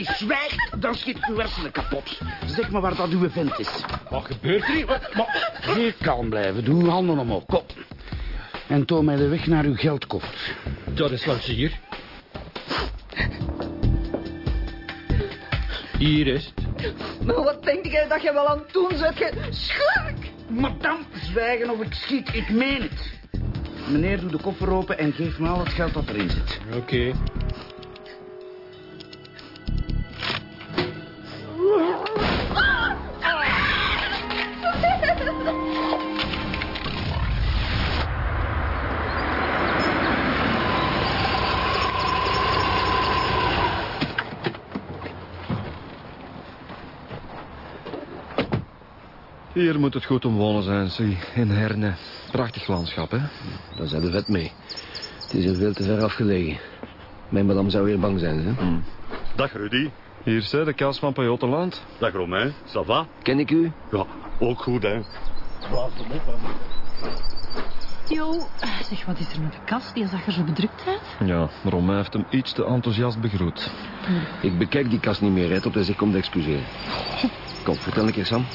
niet zwijgt, dan schiet uw hersenen kapot. Zeg maar waar dat uw vent is. Wat gebeurt er hier? Wat- Maar... Heel kalm blijven. Doe uw handen omhoog. Kom. En toon mij de weg naar uw geldkoffer. Dat is wat hier. Hier is het. Maar wat denk jij dat je wel aan het doen bent, je schurk? Madame, zwijgen of ik schiet. Ik meen het. Meneer, doe de koffer open en geef me al het geld dat erin zit. Oké. Hier moet het goed om wonen zijn, zie. In Herne. Prachtig landschap, hè? Daar zijn de vet mee. Het is er veel te ver afgelegen. Mijn madame zou weer bang zijn, hè? Dag Rudy. Hier is hè, de kas van Pajottenland. Dag Romain. Ça va? Ken ik u? Ja, ook goed hè. Jo, zeg, wat is er met de kast? Die zag er zo bedrukt uit. Ja, Romain heeft hem iets te enthousiast begroet. Ik bekijk die kast niet meer, hè, tot hij zich komt excuseren. Kom, vertel een keer, Sam.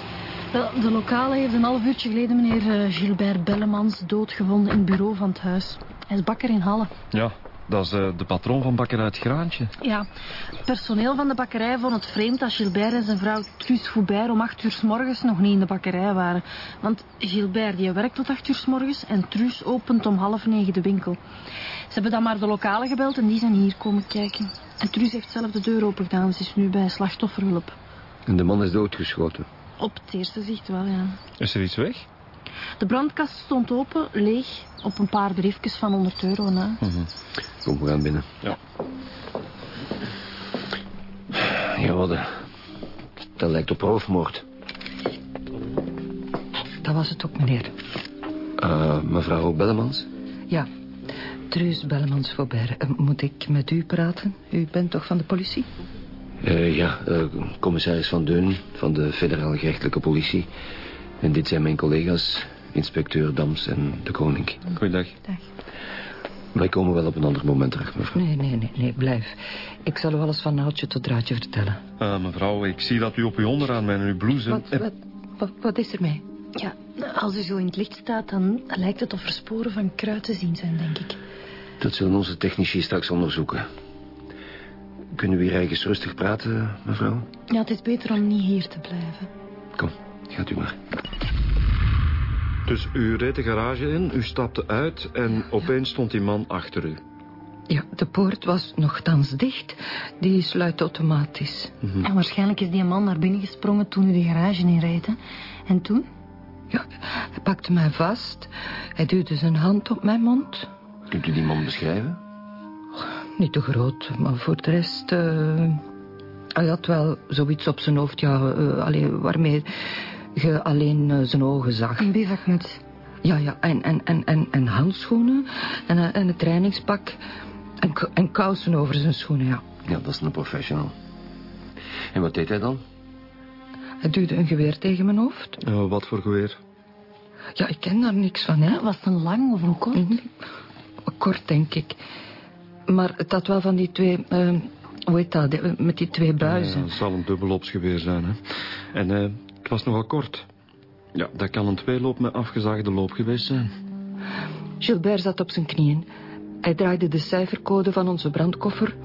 Wel, de lokale heeft een half uurtje geleden meneer eh, Gilbert Bellemans doodgevonden in het bureau van het huis. Hij is bakker in Halle. Ja, dat is eh, de patroon van Bakker uit Graantje. Ja, het personeel van de bakkerij vond het vreemd dat Gilbert en zijn vrouw Truus Foubert om acht uur s morgens nog niet in de bakkerij waren. Want Gilbert die werkt tot acht uur s morgens en Truus opent om half negen de winkel. Ze hebben dan maar de lokale gebeld en die zijn hier komen kijken. En Truus heeft zelf de deur open gedaan. Ze is nu bij slachtofferhulp. En de man is doodgeschoten. Op het eerste zicht wel, ja. Is er iets weg? De brandkast stond open, leeg, op een paar briefjes van 100 euro na. Kom, we gaan binnen. Ja. Ja, wat? eh, Dat lijkt op roofmoord. Dat was het ook, meneer. Eh, mevrouw Bellemans? Ja, Truus Bellemans Faubert. Eh, Moet ik met u praten? U bent toch van de politie? Eh, ja, eh, commissaris Van Deun van de federale gerechtelijke politie. En dit zijn mijn collega's, inspecteur Dams en de koning. Goeiedag. Wij komen wel op een ander moment terug, mevrouw. Nee, nee, nee, nee, blijf. Ik zal u alles van naaldje tot draadje vertellen. Eh, mevrouw, ik zie dat u op uw onderaan bent en uw blouse... Wat, wat, wat, wat is er mee? Ja, als u zo in het licht staat, dan lijkt het of er sporen van kruid te zien zijn, denk ik. Dat zullen onze technici straks onderzoeken. Kunnen we hier ergens rustig praten, mevrouw? Ja, het is beter om niet hier te blijven. Kom, gaat u maar. Dus u reed de garage in, u stapte uit en opeens stond die man achter u. Ja, de poort was nogthans dicht. Die sluit automatisch. En waarschijnlijk is die man naar binnen gesprongen toen u de garage inreed. hè. En toen? Ja, hij pakte mij vast. Hij duwde zijn hand op mijn mond. Kunt u die man beschrijven? Niet te groot, maar voor de rest... eh, hij had wel zoiets op zijn hoofd, ja, eh, allee, waarmee je alleen eh, zijn ogen zag. Een bivakmuts. Ja, ja, en, en, en, en, en handschoenen en, een- en een trainingspak en, en kousen over zijn schoenen, ja. Ja, dat is een professional. En wat deed hij dan? Hij duwde een geweer tegen mijn hoofd. Eh, wat voor geweer? Ja, ik ken daar niks van, hè. Was het een lang of een kort? Mhm. Kort, denk ik. Maar het had wel van die twee... eh, hoe heet dat? die- met die twee Ja, buizen. het zal een dubbelopsgeweer zijn, hè. En eh, het was nogal kort. Ja, dat kan een tweeloop met afgezaagde loop geweest zijn. Gilbert zat op zijn knieën. Hij draaide de cijfercode van onze brandkoffer.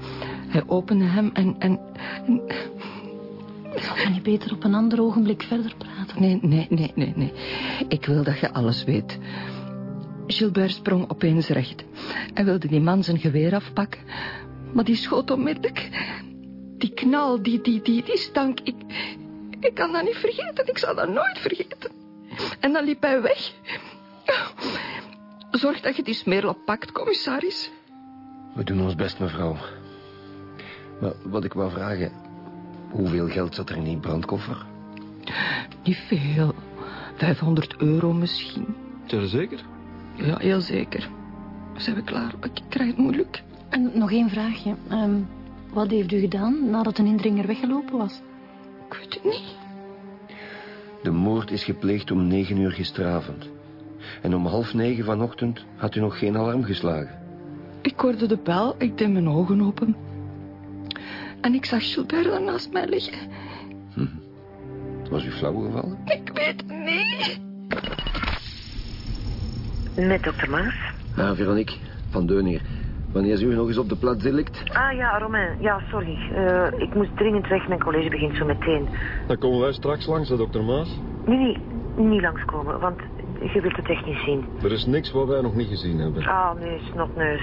Hij opende hem en... en, en- Kan je beter op een ander ogenblik verder praten? Nee, nee, nee, nee, nee. Ik wil dat je alles weet. Gilbert sprong opeens recht. Hij wilde die man zijn geweer afpakken. Maar die schoot onmiddellijk. Die knal, die, die, die, die stank. Ik, ik kan dat niet vergeten. Ik zal dat nooit vergeten. En dan liep hij weg. Zorg dat je die smerel pakt, commissaris. We doen ons best, mevrouw. Maar wat ik wou vragen... Hoeveel geld zat er in die brandkoffer? Niet veel. 500 euro misschien. Zeker zeker? Ja, heel zeker. Zijn we klaar? Ik krijg het moeilijk. En nog één vraagje. Ehm, wat heeft u gedaan nadat een indringer weggelopen was? Ik weet het niet. De moord is gepleegd om negen uur gisteravond. En om half negen vanochtend had u nog geen alarm geslagen. Ik hoorde de bel, ik deed mijn ogen open. En ik zag Gilbert daar naast mij liggen. Was u flauw gevallen? Ik weet het niet. Met dokter Maas? Ja, Veronique, van Deun hier. Wanneer is u nog eens op de plaats ligt? Ah ja, Romain. Ja, sorry. Eh, ik moest dringend weg. Mijn college begint zo meteen. Dan komen wij straks langs, hè, dokter Maas. Nee, nee. Niet langskomen, want je wilt het echt niet zien. Er is niks wat wij nog niet gezien hebben. Ah, nee, snotneus.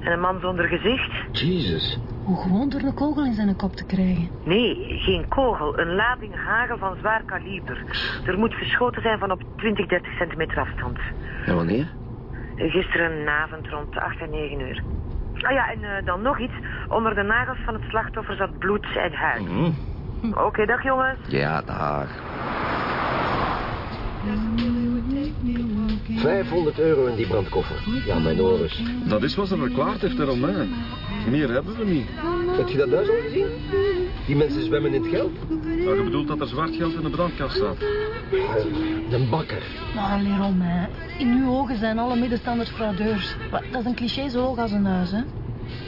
En een man zonder gezicht? Jezus. Om gewoon door een kogel in zijn kop te krijgen. Nee, geen kogel. Een lading hagel van zwaar kaliber. Er moet geschoten zijn van op 20, 30 centimeter afstand. En wanneer? Gisterenavond rond 8 en 9 uur. Ah ja, en eh, dan nog iets. Onder de nagels van het slachtoffer zat bloed en huid. Oké, dag jongens. Ja, dag. 500 euro in die brandkoffer. Ja, mijn oris. Dat is wat ze verklaard heeft, hè, Romain. Meer hebben we niet. Heb je dat thuis al gezien? Die mensen zwemmen in het geld. Maar je bedoelt dat er zwart geld in de brandkast staat? Een bakker. Maar allee, Romain. In uw ogen zijn alle middenstanders fraudeurs. Maar Dat is een cliché zo hoog als een huis, hè?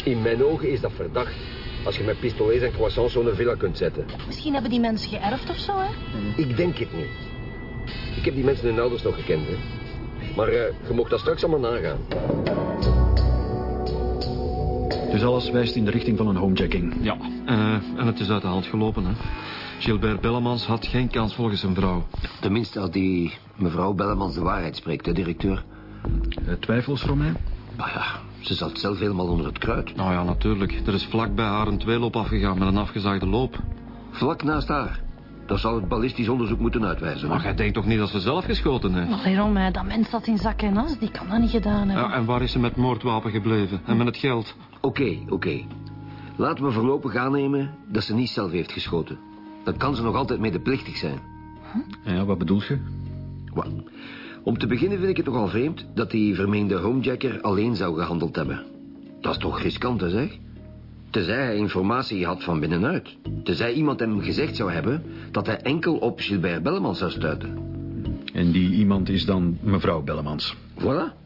In mijn ogen is dat verdacht. Als je met pistolets en croissants zo'n villa kunt zetten. Misschien hebben die mensen geërfd of zo, hè? Ik denk het niet. Ik heb die mensen hun ouders nog gekend, hè. Maar eh, je mocht dat straks allemaal nagaan. Dus alles wijst in de richting van een homejacking. Ja. Eh, en het is uit de hand gelopen, hè. Gilbert Bellemans had geen kans volgens zijn vrouw. Tenminste, als die mevrouw Bellemans de waarheid spreekt, hè, directeur. Eh, Twijfels, Romain? Nou ja, ze zat zelf helemaal onder het kruid. Nou ja, natuurlijk. Er is vlakbij haar een tweeloop afgegaan met een afgezaagde loop. Vlak naast haar. Dat zal het ballistisch onderzoek moeten uitwijzen. hè. Maar jij denkt toch niet dat ze zelf geschoten heeft? Romain, dat mens zat in zak en as. Die kan dat niet gedaan hebben. Ja, en waar is ze met het moordwapen gebleven? En met het geld? Oké, oké. Laten we voorlopig aannemen dat ze niet zelf heeft geschoten. Dan kan ze nog altijd medeplichtig zijn. Ja, wat bedoel je? Wel, Om te beginnen vind ik het nogal vreemd dat die vermeende homejacker alleen zou gehandeld hebben. Dat is toch riskant, hè, zeg? Tenzij hij informatie had van binnenuit. Tenzij iemand hem gezegd zou hebben dat hij enkel op Gilbert Bellemans zou stuiten. En die iemand is dan mevrouw Bellemans. Voilà.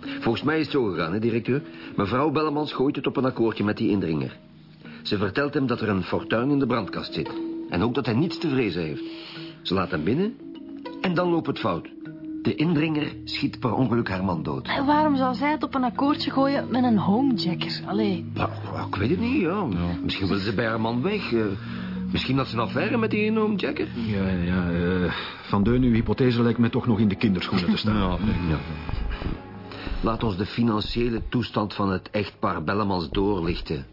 Volgens mij is het zo gegaan, hè, directeur. Mevrouw Bellemans gooit het op een akkoordje met die indringer. Ze vertelt hem dat er een fortuin in de brandkast zit. En ook dat hij niets te vrezen heeft. Ze laat hem binnen en dan loopt het fout. De indringer schiet per ongeluk haar man dood. En waarom zou zij het op een akkoordje gooien met een homejacker? Allee. Nou, ik weet het niet, ja. Misschien wil ze bij haar man weg. eh, misschien had ze een affaire met die ene Jacker. Ja, ja, eh, Van Deun, uw hypothese lijkt me toch nog in de kinderschoenen te staan. Ja. Laat ons de financiële toestand van het echtpaar Bellemans doorlichten.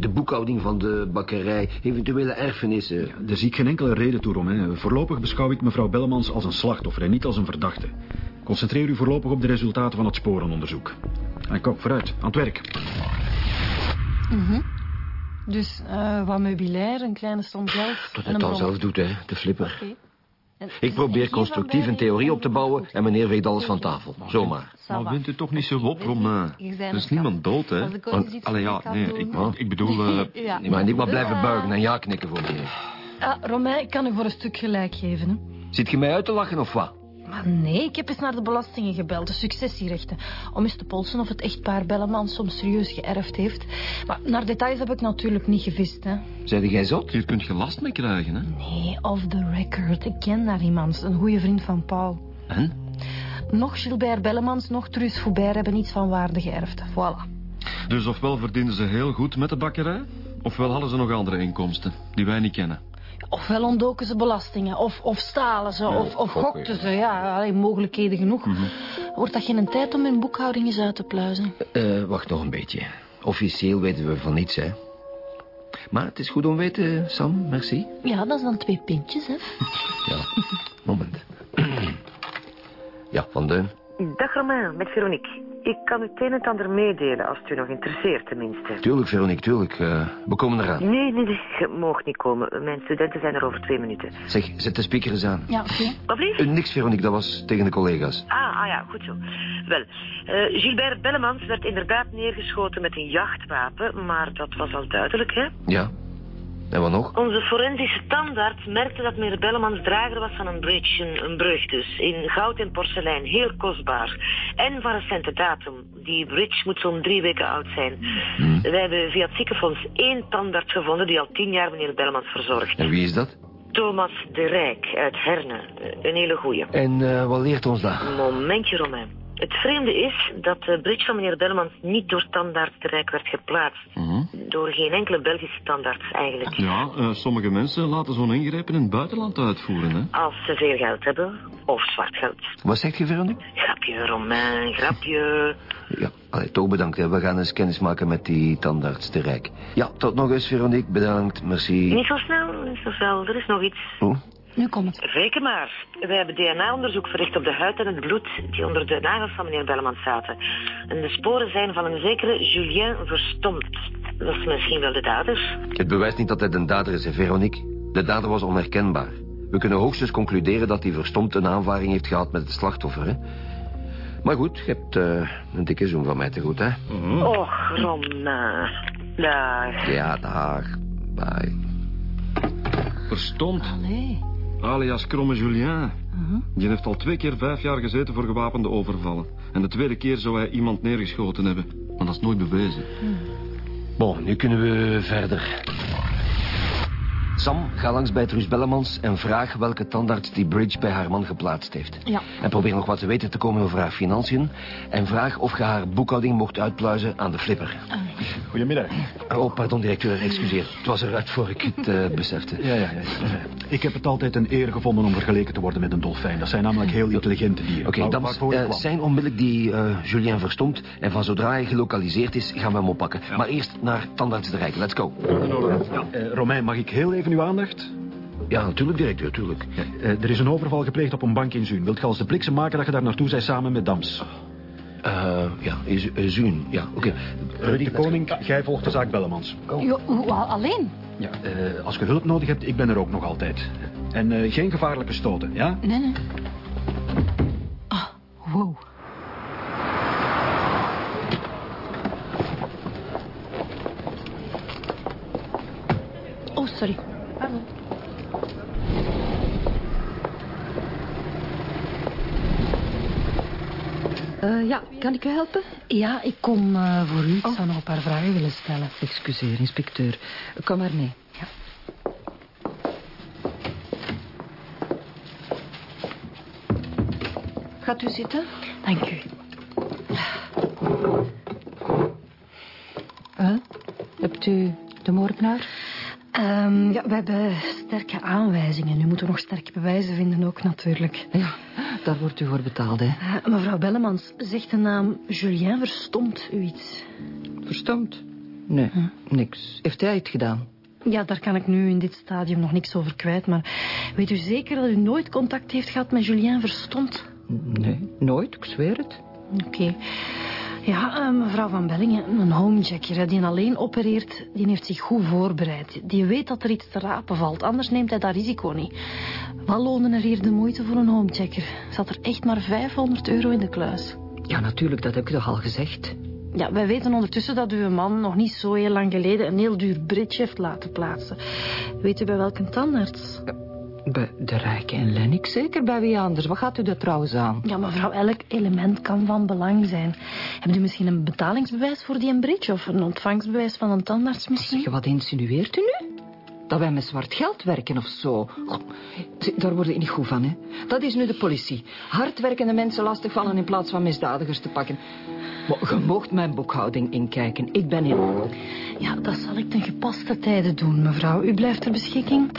De boekhouding van de bakkerij, eventuele erfenissen. Daar zie ik geen enkele reden toe, Romain. Voorlopig beschouw ik mevrouw Bellemans als een slachtoffer en niet als een verdachte. Concentreer u voorlopig op de resultaten van het sporenonderzoek. En kom, vooruit, aan het werk. Dus eh, wat meubilair, een kleine som geld Dat het een dan bron. zelf doet, hè, de flipper. Oké. Ik probeer constructief een theorie op te bouwen en meneer veegt alles van tafel. Zomaar. Maar wint u toch niet zo op, Romain? Er is niemand dood, hè? Allee, ja, nee, ik, ik bedoel... eh, Ja. Maar niet maar blijven buigen en ja knikken voor meneer. Ah, Romain, ik kan u voor een stuk gelijk geven. Hè. Zit je mij uit te lachen of wat? Maar nee, ik heb eens naar de belastingen gebeld, de successierechten. Om eens te polsen of het echtpaar Belleman soms serieus geërfd heeft. Maar naar details heb ik natuurlijk niet gevist, hè. Zeide jij zot? hier kun je last mee krijgen, hè? Nee, off the record. Ik ken daar iemand, een goede vriend van Paul. En? Nog Gilbert Bellemans, nog Truus Foubert hebben iets van waarde geërfd. Voilà. Dus ofwel verdienen ze heel goed met de bakkerij... ofwel hadden ze nog andere inkomsten die wij niet kennen. Ofwel ontdoken ze belastingen, of, of stalen ze, of, of gokten ze. Ja, allee, mogelijkheden genoeg. Wordt dat geen tijd om hun boekhouding eens uit te pluizen? Eh, wacht nog een beetje. Officieel weten we van niets, hè. Maar het is goed om weten, Sam, merci. Ja, dat is dan twee pintjes, hè. Ja, moment. ja, Van Deun. Dag Romain, met Veronique. Ik kan u het een en ander meedelen, als het u nog interesseert tenminste. Tuurlijk, Veronique, tuurlijk. Eh, we komen eraan. Nee, nee, nee, je mag niet komen. Mijn studenten zijn er over twee minuten. Zeg, zet de speaker eens aan. Ja, oké. Wat blieft? Eh, niks, Veronique, dat was tegen de collega's. Ah, ah ja, goed zo. Wel, eh, Gilbert Bellemans werd inderdaad neergeschoten met een jachtwapen, maar dat was al duidelijk, hè? Ja. En wat nog? Onze forensische tandarts merkte dat meneer Bellemans drager was van een bridge, een, een brug dus, in goud en porselein, heel kostbaar. En van recente datum. Die bridge moet zo'n drie weken oud zijn. Wij hebben via het ziekenfonds één tandarts gevonden die al tien jaar meneer Bellemans verzorgt. En wie is dat? Thomas de Rijk uit Herne. Een hele goeie. En eh, wat leert ons dat? Momentje, Romain. Het vreemde is dat de bridge van meneer Bellemans niet door standaard de Rijk werd geplaatst. Door geen enkele Belgische standaards eigenlijk. Ja, eh, sommige mensen laten zo'n ingrepen in het buitenland uitvoeren, hè. Als ze veel geld hebben, of zwart geld. Wat zegt je, Veronique? Grapje, Romain, grapje. Ja, allee, toch bedankt. Hè. We gaan eens kennis maken met die tandarts te Rijk. Ja, tot nog eens, Veronique. Bedankt, merci. Niet zo snel, niet zo snel. Er is nog iets. Oh, Nu komt het. Reken maar. Wij hebben DNA-onderzoek verricht op de huid en het bloed die onder de nagels van meneer Bellemans zaten. En de sporen zijn van een zekere Julien Verstompt. Dat is misschien wel de dader. het bewijst niet dat hij de dader is, hè, Veronique. De dader was onherkenbaar. We kunnen hoogstens concluderen dat hij verstomd een aanvaring heeft gehad met het slachtoffer, hè. Maar goed, je hebt eh, een dikke zoen van mij te goed, hè. Och, Romain. Dag. Ja, dag. Bye. Verstond. Allee. Alias Kromme Julien. Die heeft al twee keer vijf jaar gezeten voor gewapende overvallen. En de tweede keer zou hij iemand neergeschoten hebben. Maar dat is nooit bewezen. Bon, nu kunnen we verder. Sam, ga langs bij Truus Bellemans en vraag welke tandarts die bridge bij haar man geplaatst heeft. Ja. En probeer nog wat te weten te komen over haar financiën. En vraag of je haar boekhouding mocht uitpluizen aan de flipper. Goedemiddag. Oh, pardon, directeur, excuseer. Het was eruit voor ik het eh, besefte. Ja, ja, ja. Ik heb het altijd een eer gevonden om vergeleken te worden met een dolfijn. Dat zijn namelijk heel intelligente dieren. Oké, Waar- dan eh, zijn onmiddellijk die eh, Julien verstomd. En van zodra hij gelokaliseerd is, gaan we hem oppakken. Maar eerst naar tandarts de Rijk. Let's go. Ja, eh, Romein, mag ik heel even uw aandacht? Ja, natuurlijk, directeur, tuurlijk. Eh, er is een overval gepleegd op een bank in Zuun. Wilt je als de bliksem maken dat je daar naartoe zij samen met Dams? Eh, ja, is, eh, Zuun. Ja, oké. Ruud de Koning, jij volgt de zaak Bellemans. Hoe- al- alleen? Ja, eh, als je hulp nodig hebt, ik ben er ook nog altijd. En eh, geen gevaarlijke stoten, ja? Nee, nee. Ah, wow. Oh, sorry. Pardon. Eh, ja, kan ik u helpen? Ja, ik kom eh, voor u. Ik zou nog een paar vragen willen stellen. Excuseer, inspecteur. Kom maar mee. Gaat u zitten? Dank u. Huh? Hebt u de moordenaar? Ehm, ja, we hebben sterke aanwijzingen. Nu moeten we nog sterke bewijzen vinden ook natuurlijk. Ja, daar wordt u voor betaald, hè. Eh, mevrouw Bellemans, zegt de naam Julien Verstomt u iets? Verstomd? Nee, niks. Heeft hij het gedaan? Ja, daar kan ik nu in dit stadium nog niks over kwijt. Maar weet u zeker dat u nooit contact heeft gehad met Julien Verstomt? Nee, nooit, ik zweer het. Oké. Ja, eh, mevrouw Van Bellingen, een homechecker hè, die alleen opereert, die heeft zich goed voorbereid. Die weet dat er iets te rapen valt, anders neemt hij dat risico niet. Lonen er hier de moeite voor een homechecker? Zat er echt maar 500 euro in de kluis. Ja, natuurlijk, dat heb ik toch al gezegd. Ja, wij weten ondertussen dat uw man nog niet zo heel lang geleden een heel duur bridge heeft laten plaatsen. Weet u bij welke tandarts? Bij de Rijke en Lennox, zeker bij wie anders. Wat gaat u daar trouwens aan? Ja, mevrouw, elk element kan van belang zijn. Hebt u misschien een betalingsbewijs voor die een bridge of een ontvangstbewijs van een tandarts misschien? Zeg, wat insinueert u nu? Dat wij met zwart geld werken of zo. God, daar word ik niet goed van, hè. Dat is nu de politie. Hardwerkende mensen lastigvallen in plaats van misdadigers te pakken. Maar je moogt mijn boekhouding inkijken. Ik ben in orde. Ja, dat zal ik ten gepaste tijde doen, mevrouw. U blijft ter beschikking.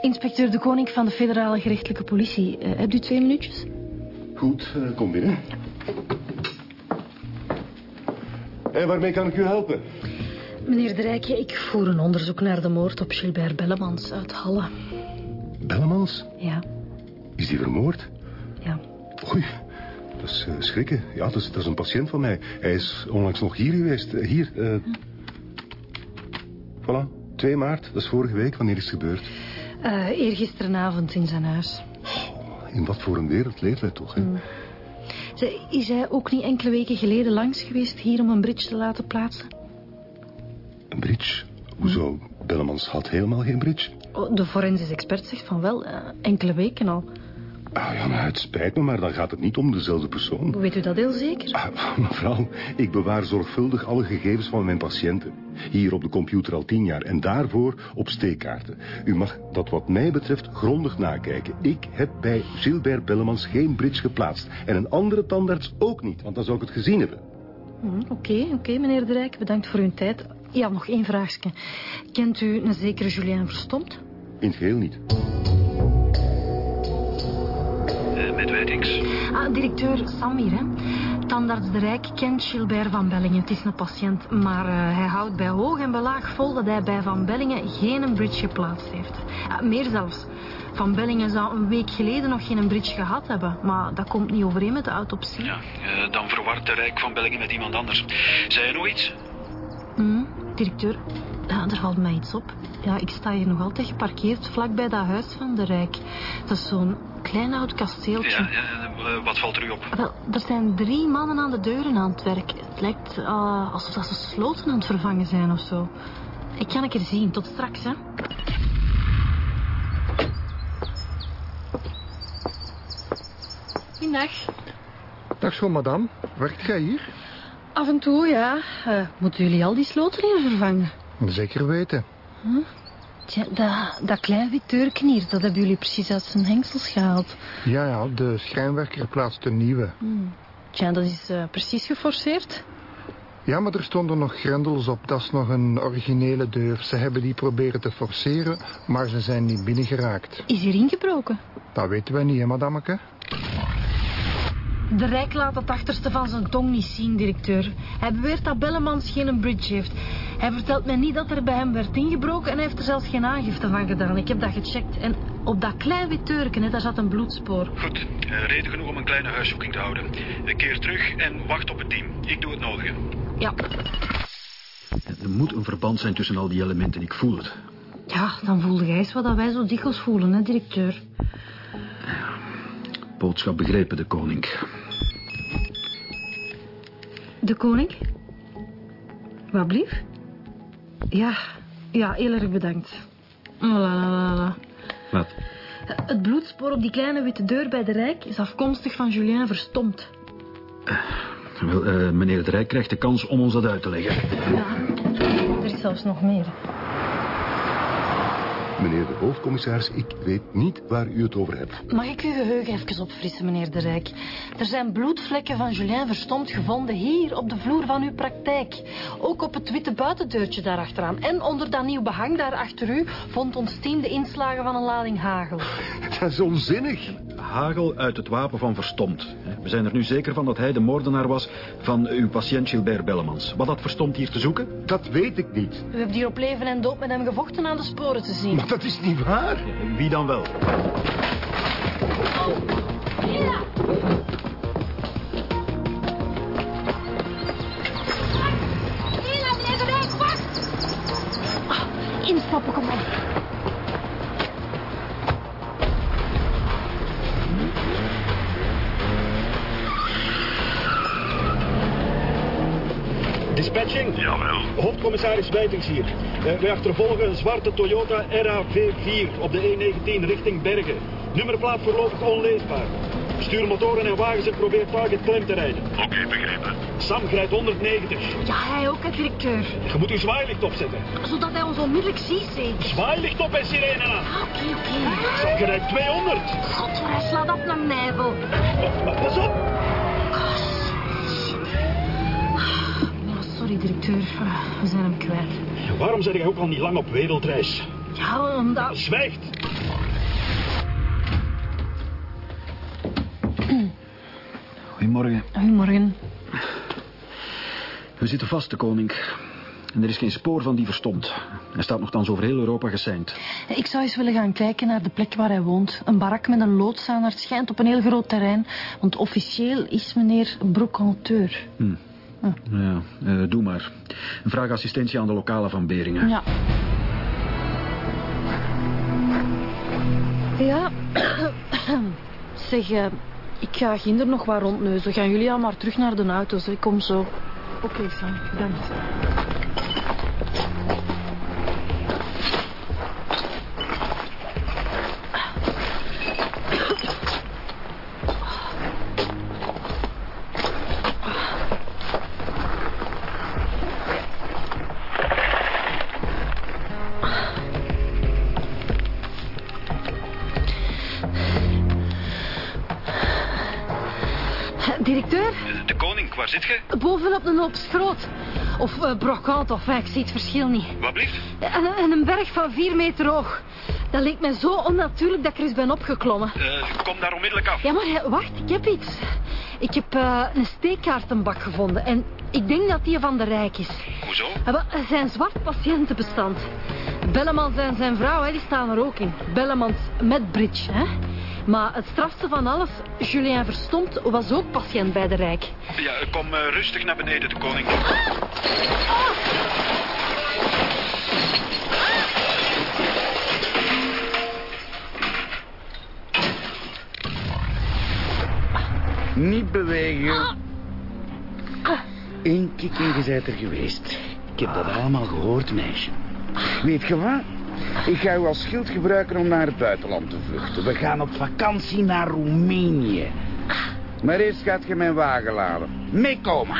Inspecteur De Koning van de federale gerechtelijke politie. Eh, hebt u twee minuutjes? Goed, eh, kom binnen. En waarmee kan ik u helpen? Meneer De Rijkje, ik voer een onderzoek naar de moord op Gilbert Bellemans uit Halle. Bellemans? Ja. Is die vermoord? Ja. Oei, dat is eh, schrikken. Ja, dat is, dat is een patiënt van mij. Hij is onlangs nog hier geweest. Eh, hier. eh Voilà, 2 maart. Dat is vorige week. Wanneer is het gebeurd? Eergisterenavond in zijn huis. In wat voor een wereld leeft hij toch, hè? Zij, is hij ook niet enkele weken geleden langs geweest hier om een bridge te laten plaatsen? Een bridge? Hoezo? Bellemans had helemaal geen bridge. Oh, de forensisch expert zegt van wel, eh, enkele weken al. Ah ja, maar het spijt me, maar dan gaat het niet om dezelfde persoon. Hoe weet u dat heel zeker? Ah, mevrouw, ik bewaar zorgvuldig alle gegevens van mijn patiënten. Hier op de computer al tien jaar en daarvoor op steekkaarten. U mag dat wat mij betreft grondig nakijken. Ik heb bij Gilbert Bellemans geen bridge geplaatst. En een andere tandarts ook niet, want dan zou ik het gezien hebben. Hm, Oké, oké, meneer De Rijk, bedankt voor uw tijd. Ja, nog één vraagje. Kent u een zekere Julien Verstomt? In het geheel niet. Met Wijtings. Ah, directeur Sam hier, hè. Tandarts De Rijk kent Gilbert van Bellingen. Het is een patiënt, maar eh, hij houdt bij hoog en bij laag vol dat hij bij Van Bellingen geen bridge geplaatst heeft. Ah, meer zelfs. Van Bellingen zou een week geleden nog geen bridge gehad hebben, maar dat komt niet overeen met de autopsie. Ja, eh, dan verwart de Rijk van Bellingen met iemand anders. Zei je nog iets? Hm, directeur, ja, er valt mij iets op. Ja, ik sta hier nog altijd geparkeerd vlakbij dat huis van de Rijk. Dat is zo'n klein oud kasteeltje. Ja, ja, eh, wat valt er u op? Wel, er zijn drie mannen aan de deuren aan het werk. Het lijkt eh, alsof dat ze sloten aan het vervangen zijn of zo. Ik kan ik er zien. Tot straks, hè. Goedendag. Dag schoon madame, werkt jij hier? Af en toe, ja. Eh, moeten jullie al die sloten hier vervangen? Zeker weten. Tja, dat, dat klein wit dat hebben jullie precies uit zijn hengsels gehaald. Ja, ja, de schrijnwerker plaatst een nieuwe. Tja, dat is eh, precies geforceerd. Ja, maar er stonden nog grendels op. Dat is nog een originele deur. Ze hebben die proberen te forceren, maar ze zijn niet binnengeraakt. Is hier ingebroken? Dat weten wij niet, hè, madameke? De Rijk laat het achterste van zijn tong niet zien, directeur. Hij beweert dat Bellemans geen bridge heeft. Hij vertelt mij niet dat er bij hem werd ingebroken en hij heeft er zelfs geen aangifte van gedaan. Ik heb dat gecheckt. En op dat klein wit deurken, hè, daar zat een bloedspoor. Goed, eh, reden genoeg om een kleine huiszoeking te houden. Eh, Keer terug en wacht op het team. Ik doe het nodige. Ja. Er moet een verband zijn tussen al die elementen, ik voel het. Ja, dan voelde jij eens wat dat wij zo dikwijls voelen, hè, directeur. Boodschap begrepen, de koning. De koning? Wat blief? Ja, ja, heel erg bedankt. Oh, la, la, la, la. Wat? Het bloedspoor op die kleine witte deur bij de Rijk is afkomstig van Julien Verstompt. Wel, eh, meneer de Rijk krijgt de kans om ons dat uit te leggen. Ja, er is zelfs nog meer. Meneer de hoofdcommissaris, ik weet niet waar u het over hebt. Mag ik uw geheugen even opfrissen, meneer De Rijk? Er zijn bloedvlekken van Julien Verstompt gevonden hier op de vloer van uw praktijk. Ook op het witte buitendeurtje daarachteraan. En onder dat nieuw behang daar achter u vond ons team de inslagen van een lading hagel. Dat is onzinnig. Hagel uit het wapen van Verstomd. We zijn er nu zeker van dat hij de moordenaar was van uw patiënt Gilbert Bellemans. Wat had Verstomd hier te zoeken? Dat weet ik niet. U hebt hier op leven en dood met hem gevochten aan de sporen te zien. Maar dat is niet waar. Wie dan wel? Wijtings hier. Eh, wij achtervolgen een zwarte Toyota RAV4 op de E19 richting Bergen. Nummerplaat voorlopig onleesbaar. Stuur motoren en wagens en probeer target klem te rijden. Oké, begrepen. Sam grijpt 190. Ja, hij ook, hè, directeur. Je moet uw zwaailicht opzetten. Zodat hij ons onmiddellijk ziet, zeker. Zwaailicht op en sirene aan. Ah, Oké, oké. Sam rijdt 200. God, hij slaat op naar Nijvel. Maar Pas op. Ja, sorry, directeur. Ah, We zijn hem kwijt. Waarom zijn jij ook al niet lang op wereldreis? Ja, omdat... Zwijgt. Goedemorgen. Goedemorgen. We zitten vast, de koning. En er is geen spoor van die verstomd. Hij staat nogthans over heel Europa geseind. Ik zou eens willen gaan kijken naar de plek waar hij woont. Een barak met een loods aan. Het schijnt op een heel groot terrein. Want officieel is meneer brocanteur. Ja, eh, doe maar. Vraag assistentie aan de lokale van Beringen. Ja. Ja. zeg, eh, ik ga ginder nog wat rondneuzen. Gaan jullie al maar terug naar de auto's. Ik kom zo. Oké, Sam. Bedankt. Bovenop een hoop schroot. Of uh, of ik zie het verschil niet. Wat blieft? En, en een berg van vier meter hoog. Dat leek mij zo onnatuurlijk dat ik er eens ben opgeklommen. Eh, kom daar onmiddellijk af. Ja, maar eh, wacht, ik heb iets. Ik heb een steekkaartenbak gevonden. En ik denk dat die van de Rijk is. Hoezo? Ah, zijn zwart patiëntenbestand. Bellemans en zijn vrouw, hè, die staan er ook in. Bellemans met bridge, hè. Maar het strafste van alles, Julien Verstompt was ook patiënt bij de Rijk. Ja, kom eh, rustig naar beneden, de koning. Niet bewegen. Eén kik en je bent er geweest. Ik heb dat allemaal gehoord, meisje. Weet je wat? Ik ga u als schild gebruiken om naar het buitenland te vluchten. We gaan op vakantie naar Roemenië. Maar eerst gaat je mijn wagen laden. Meekomen.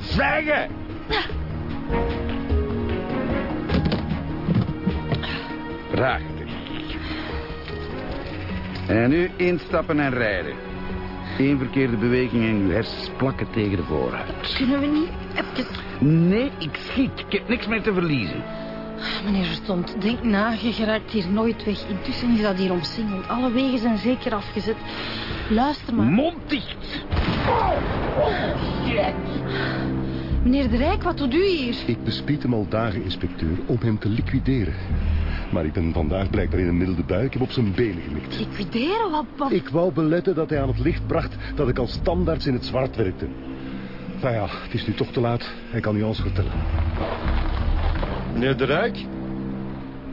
Zeggen! Prachtig. En nu instappen en rijden. Eén verkeerde beweging en uw hersens plakken tegen de vooruit. Kunnen we niet even... Nee, ik schiet. Ik heb niks meer te verliezen. Meneer Verstompt, denk na, je geraakt hier nooit weg. Intussen is dat hier omsingeld. Alle wegen zijn zeker afgezet. Luister maar. Mond dicht! Meneer de Rijk, wat doet u hier? Ik bespied hem al dagen, inspecteur, om hem te liquideren. Maar ik ben vandaag blijkbaar in een milde bui. Ik heb op zijn benen gemikt. Liquideren? Wat, wat... Ik wou beletten dat hij aan het licht bracht dat ik als standaards in het zwart werkte. Nou ja, het is nu toch te laat. Hij kan u alles vertellen. Meneer de Rijk,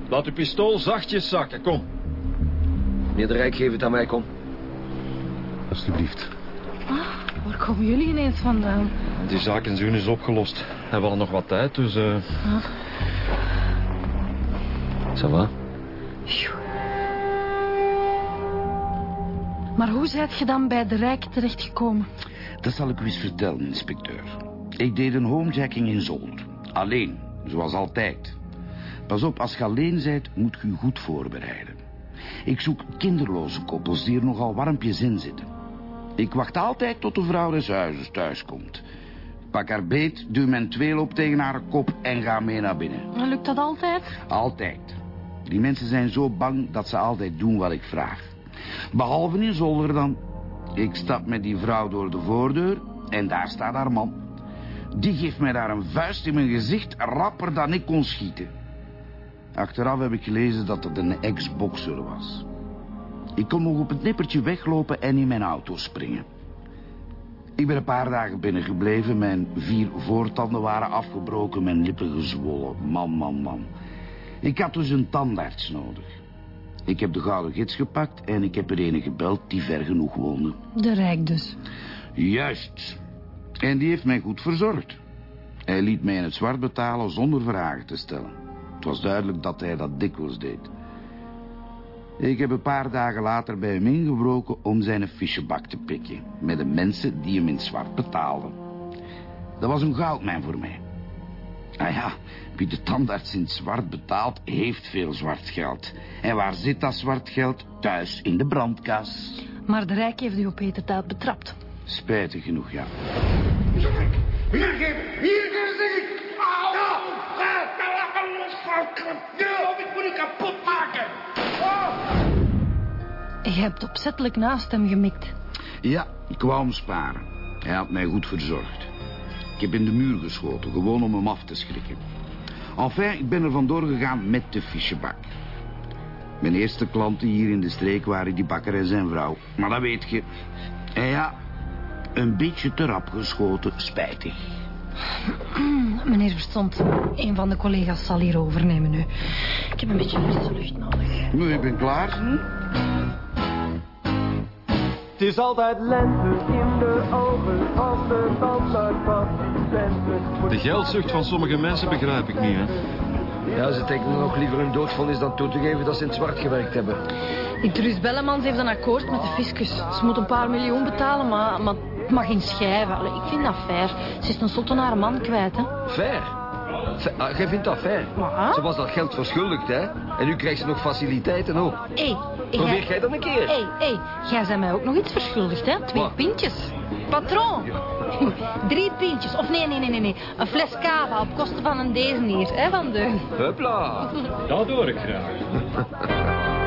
laat uw pistool zachtjes zakken, kom. Meneer de Rijk, geef het aan mij, kom. Alsjeblieft. Waar komen jullie ineens vandaan? Die zaak in Zuun is opgelost. We hadden nog wat tijd, dus... eh Ça va? Maar hoe zijt je dan bij de Rijk terechtgekomen? Dat zal ik u eens vertellen, inspecteur. Ik deed een homejacking in zolder. Alleen, zoals altijd. Pas op, als je alleen bent, moet je je goed voorbereiden. Ik zoek kinderloze koppels die er nogal warmpjes in zitten. Ik wacht altijd tot de vrouw des huizes thuiskomt. Pak haar beet, duw mijn tweeloop tegen haar kop en ga mee naar binnen. Lukt dat altijd? Altijd. Die mensen zijn zo bang dat ze altijd doen wat ik vraag. Behalve in zolder dan. Ik stap met die vrouw door de voordeur en daar staat haar man. Die geeft mij daar een vuist in mijn gezicht, rapper dan ik kon schieten. Achteraf heb ik gelezen dat het een ex-boxer was. Ik kon nog op het nippertje weglopen en in mijn auto springen. Ik ben een paar dagen binnengebleven. Mijn vier voortanden waren afgebroken, mijn lippen gezwollen. Man, man, man. Ik had dus een tandarts nodig. Ik heb de gouden gids gepakt en ik heb er een gebeld die ver genoeg woonde. De Rijk dus. Juist. En die heeft mij goed verzorgd. Hij liet mij in het zwart betalen zonder vragen te stellen. Het was duidelijk dat hij dat dikwijls deed. Ik heb een paar dagen later bij hem ingebroken om zijn fichebak te pikken. Met de mensen die hem in het zwart betaalden. Dat was een goudmijn voor mij. Ah ja, wie de tandarts in het zwart betaalt, heeft veel zwart geld. En waar zit dat zwart geld? Thuis in de brandkas. Maar de Rijk heeft u op heterdaad betrapt. Spijtig genoeg, ja. Hier geven, hier geven, zeg ik. Au! Ja, ik moet u kapot maken. Je hebt opzettelijk naast hem gemikt. Ja, ik wou hem sparen. Hij had mij goed verzorgd. Ik heb in de muur geschoten, gewoon om hem af te schrikken. Enfin, ik ben er vandoor gegaan met de fichebak. Mijn eerste klanten hier in de streek waren die bakker en zijn vrouw. Maar dat weet je. En ja, een beetje te rap geschoten, spijtig. Meneer Verstond, een van de collega's zal hier overnemen nu. Ik heb een beetje frisse lucht nodig. Nu, ik ben klaar. Het is altijd lente in de ogen als de tandarts van Twente. De geldzucht van sommige mensen begrijp ik niet, hè. Ja, ze tekenen nog liever hun doodvonnis dan toe te geven dat ze in het zwart gewerkt hebben. Die Truus Bellemans heeft een akkoord met de fiscus. Ze moet een paar miljoen betalen, maar, maar mag geen schijven. Allee, ik vind dat fair. Ze is tenslotte haar man kwijt, hè. Fair? Fa- ah, jij vindt dat fair? Maar, Ze was dat geld verschuldigd, hè? En nu krijgt ze nog faciliteiten ook. Hé, Probeer jij dat een keer? Hé, hé, jij bent mij ook nog iets verschuldigd, hè? Twee Wat? pintjes. Patroon. Drie pintjes. Of nee, nee, nee, nee, nee. Een fles cava op kosten van een deze hier, hè, Van Deun. Hupla. Dat hoor ik graag.